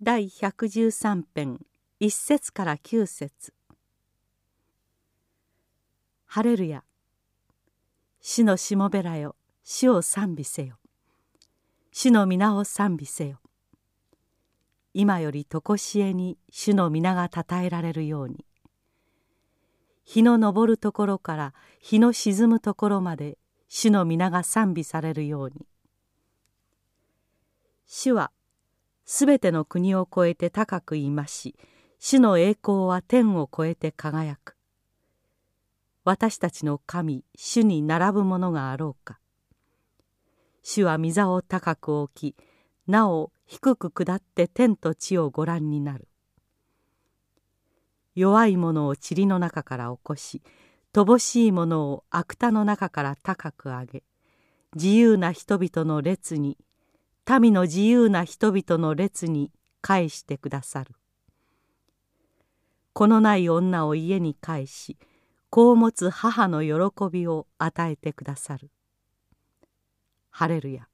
第113編1節から9節。ハレルヤ。主のしもべらよ。主を賛美せよ。主の皆を賛美せよ。今より常しえに主の皆がたたえられるように。日の昇るところから日の沈むところまで主の皆が賛美されるように。主はすべての国を越えて高くいまし主の栄光は天を越えて輝く。私たちの神主に並ぶものがあろうか。主は御座を高く置きなお低く下って天と地をご覧になる。弱い者を塵の中から起こし乏しい者を悪田の中から高く上げ自由な人々の列に民の自由な人々の列に返してくださる。子のない女を家に返し子を持つ母の喜びを与えてくださる。ハレルヤ。